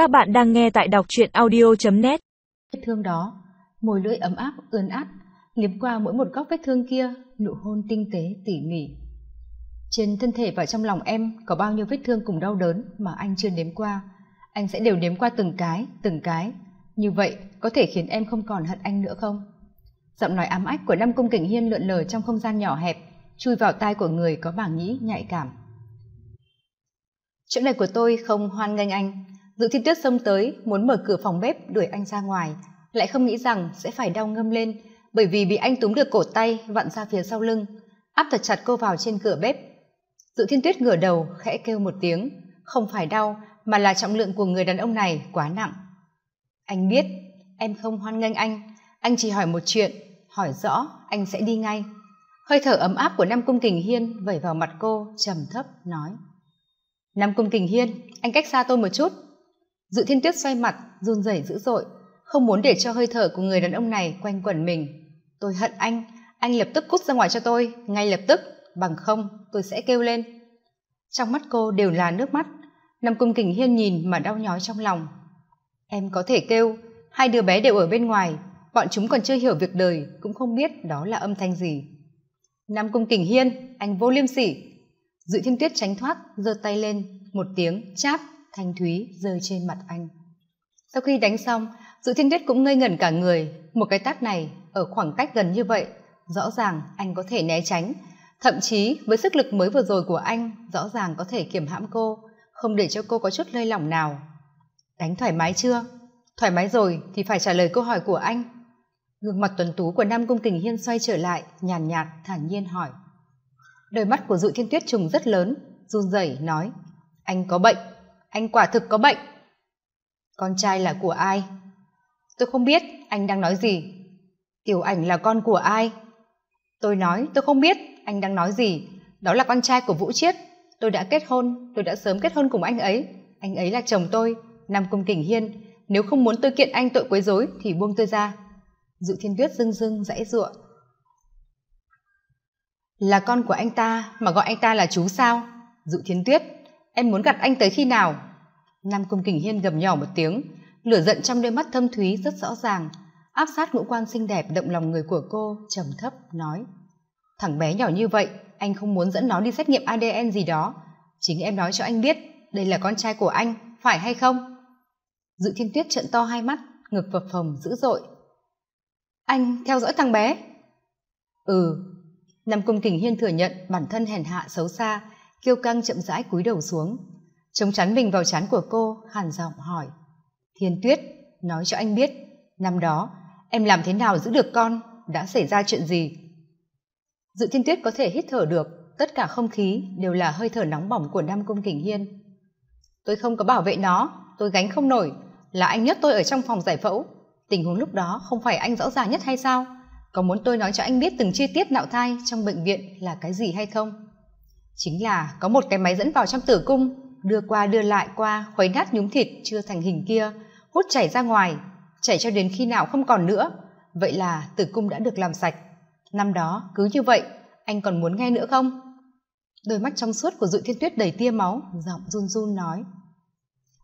Các bạn đang nghe tại đọc truyện audio.net Vết thương đó, môi lưỡi ấm áp, ươn át, liếm qua mỗi một góc vết thương kia, nụ hôn tinh tế, tỉ mỉ. Trên thân thể và trong lòng em có bao nhiêu vết thương cùng đau đớn mà anh chưa nếm qua. Anh sẽ đều nếm qua từng cái, từng cái. Như vậy có thể khiến em không còn hận anh nữa không? Giọng nói ám ách của Nam Cung Kình Hiên lượn lờ trong không gian nhỏ hẹp, chui vào tai của người có bảng nhĩ nhạy cảm. Chỗ này của tôi không hoan nghênh anh. Dự thiên tuyết xông tới, muốn mở cửa phòng bếp đuổi anh ra ngoài, lại không nghĩ rằng sẽ phải đau ngâm lên, bởi vì bị anh túm được cổ tay vặn ra phía sau lưng, áp thật chặt cô vào trên cửa bếp. Dự thiên tuyết ngửa đầu, khẽ kêu một tiếng, không phải đau, mà là trọng lượng của người đàn ông này quá nặng. Anh biết, em không hoan nghênh anh, anh chỉ hỏi một chuyện, hỏi rõ, anh sẽ đi ngay. Hơi thở ấm áp của Nam Cung Kình Hiên vẩy vào mặt cô, trầm thấp, nói. Nam Cung Kình Hiên, anh cách xa tôi một chút. Dự thiên tuyết xoay mặt, run rẩy dữ dội, không muốn để cho hơi thở của người đàn ông này quanh quẩn mình. Tôi hận anh, anh lập tức cút ra ngoài cho tôi, ngay lập tức, bằng không tôi sẽ kêu lên. Trong mắt cô đều là nước mắt, Nam Cung Kình Hiên nhìn mà đau nhói trong lòng. Em có thể kêu, hai đứa bé đều ở bên ngoài, bọn chúng còn chưa hiểu việc đời, cũng không biết đó là âm thanh gì. Nam Cung Kình Hiên, anh vô liêm sỉ. Dự thiên tuyết tránh thoát, giơ tay lên, một tiếng chát, thanh thúy rơi trên mặt anh. Sau khi đánh xong, dự thiên tuyết cũng ngây ngẩn cả người, một cái tát này ở khoảng cách gần như vậy, rõ ràng anh có thể né tránh, thậm chí với sức lực mới vừa rồi của anh, rõ ràng có thể kiềm hãm cô, không để cho cô có chút lơi lỏng nào. Đánh thoải mái chưa? Thoải mái rồi thì phải trả lời câu hỏi của anh. Gương mặt tuần tú của Nam Cung Kình Hiên xoay trở lại, nhàn nhạt, thản nhiên hỏi. Đôi mắt của Dụ Thiên Tuyết trùng rất lớn, run rẩy nói, anh có bệnh, anh quả thực có bệnh. Con trai là của ai? Tôi không biết anh đang nói gì. Tiểu ảnh là con của ai? Tôi nói tôi không biết anh đang nói gì. Đó là con trai của Vũ Chiết. Tôi đã kết hôn, tôi đã sớm kết hôn cùng anh ấy. Anh ấy là chồng tôi, Nam Cung Kình Hiên. Nếu không muốn tôi kiện anh tội quấy rối thì buông tôi ra. Dụ Thiên Tuyết dưng dưng dãy giụa. Là con của anh ta mà gọi anh ta là chú sao? Dụ Thiên Tuyết, em muốn gặp anh tới khi nào? Nam Cung Kình Hiên gầm nhỏ một tiếng, lửa giận trong đôi mắt thâm thúy rất rõ ràng, áp sát ngũ quan xinh đẹp động lòng người của cô, trầm thấp nói: "Thằng bé nhỏ như vậy, anh không muốn dẫn nó đi xét nghiệm ADN gì đó, chính em nói cho anh biết, đây là con trai của anh, phải hay không?" Dự Thiên Tuyết trợn to hai mắt, ngực phập phồng dữ dội. "Anh theo dõi thằng bé?" "Ừ." Nam Cung Kình Hiên thừa nhận bản thân hèn hạ xấu xa, kiêu căng chậm rãi cúi đầu xuống. Chống chắn mình vào chán của cô, hàn giọng hỏi. Thiên tuyết, nói cho anh biết, năm đó, em làm thế nào giữ được con? Đã xảy ra chuyện gì? Dự thiên tuyết có thể hít thở được, tất cả không khí đều là hơi thở nóng bỏng của nam cung kình hiên. Tôi không có bảo vệ nó, tôi gánh không nổi, là anh nhất tôi ở trong phòng giải phẫu. Tình huống lúc đó không phải anh rõ ràng nhất hay sao? Có muốn tôi nói cho anh biết từng chi tiết nạo thai trong bệnh viện là cái gì hay không? Chính là có một cái máy dẫn vào trong tử cung, đưa qua đưa lại qua, khuấy nát nhúng thịt chưa thành hình kia, hút chảy ra ngoài, chảy cho đến khi nào không còn nữa. Vậy là tử cung đã được làm sạch. Năm đó, cứ như vậy, anh còn muốn nghe nữa không? Đôi mắt trong suốt của dự thiên tuyết đầy tia máu, giọng run run nói.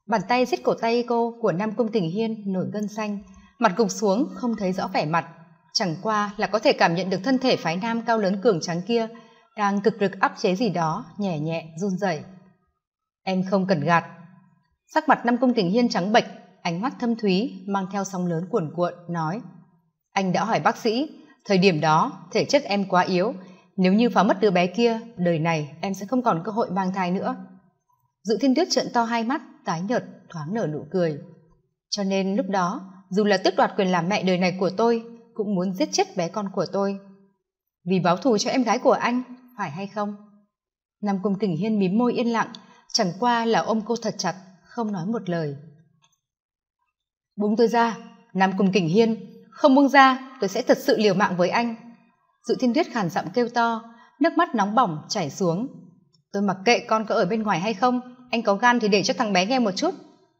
Bàn tay xiết cổ tay cô của nam cung tình hiên nổi gân xanh, mặt gục xuống, không thấy rõ vẻ mặt. Chẳng qua là có thể cảm nhận được thân thể phái nam cao lớn cường trắng kia đang cực lực áp chế gì đó, nhẹ nhẹ, run rẩy. Em không cần gạt. Sắc mặt năm công tình hiên trắng bệch, ánh mắt thâm thúy, mang theo sóng lớn cuồn cuộn, nói, anh đã hỏi bác sĩ, thời điểm đó, thể chất em quá yếu. Nếu như phá mất đứa bé kia, đời này em sẽ không còn cơ hội mang thai nữa. Dự thiên tuyết trợn to hai mắt, tái nhợt, thoáng nở nụ cười. Cho nên lúc đó, dù là tước đoạt quyền làm mẹ đời này của tôi, cũng muốn giết chết bé con của tôi. Vì báo thù cho em gái của anh phải hay không? Nam cung kình hiên mím môi yên lặng, chẳng qua là ôm cô thật chặt, không nói một lời. Buông tôi ra, nam cung kình hiên, không buông ra, tôi sẽ thật sự liều mạng với anh. Dự thiên tuyết khàn giọng kêu to, nước mắt nóng bỏng chảy xuống. Tôi mặc kệ con có ở bên ngoài hay không, anh có gan thì để cho thằng bé nghe một chút.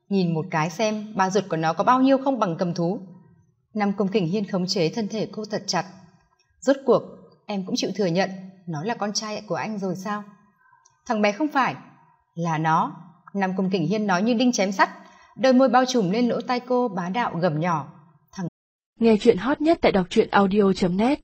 Nhìn một cái xem, ba ruột của nó có bao nhiêu không bằng cầm thú. Nam cung kình hiên khống chế thân thể cô thật chặt. Rốt cuộc, em cũng chịu thừa nhận nó là con trai của anh rồi sao? Thằng bé không phải. Là nó. Nam cung kình hiên nói như đinh chém sắt. Đôi môi bao trùm lên lỗ tai cô bá đạo gầm nhỏ. Thằng nghe chuyện hot nhất tại đọc truyện audio net.